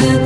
good.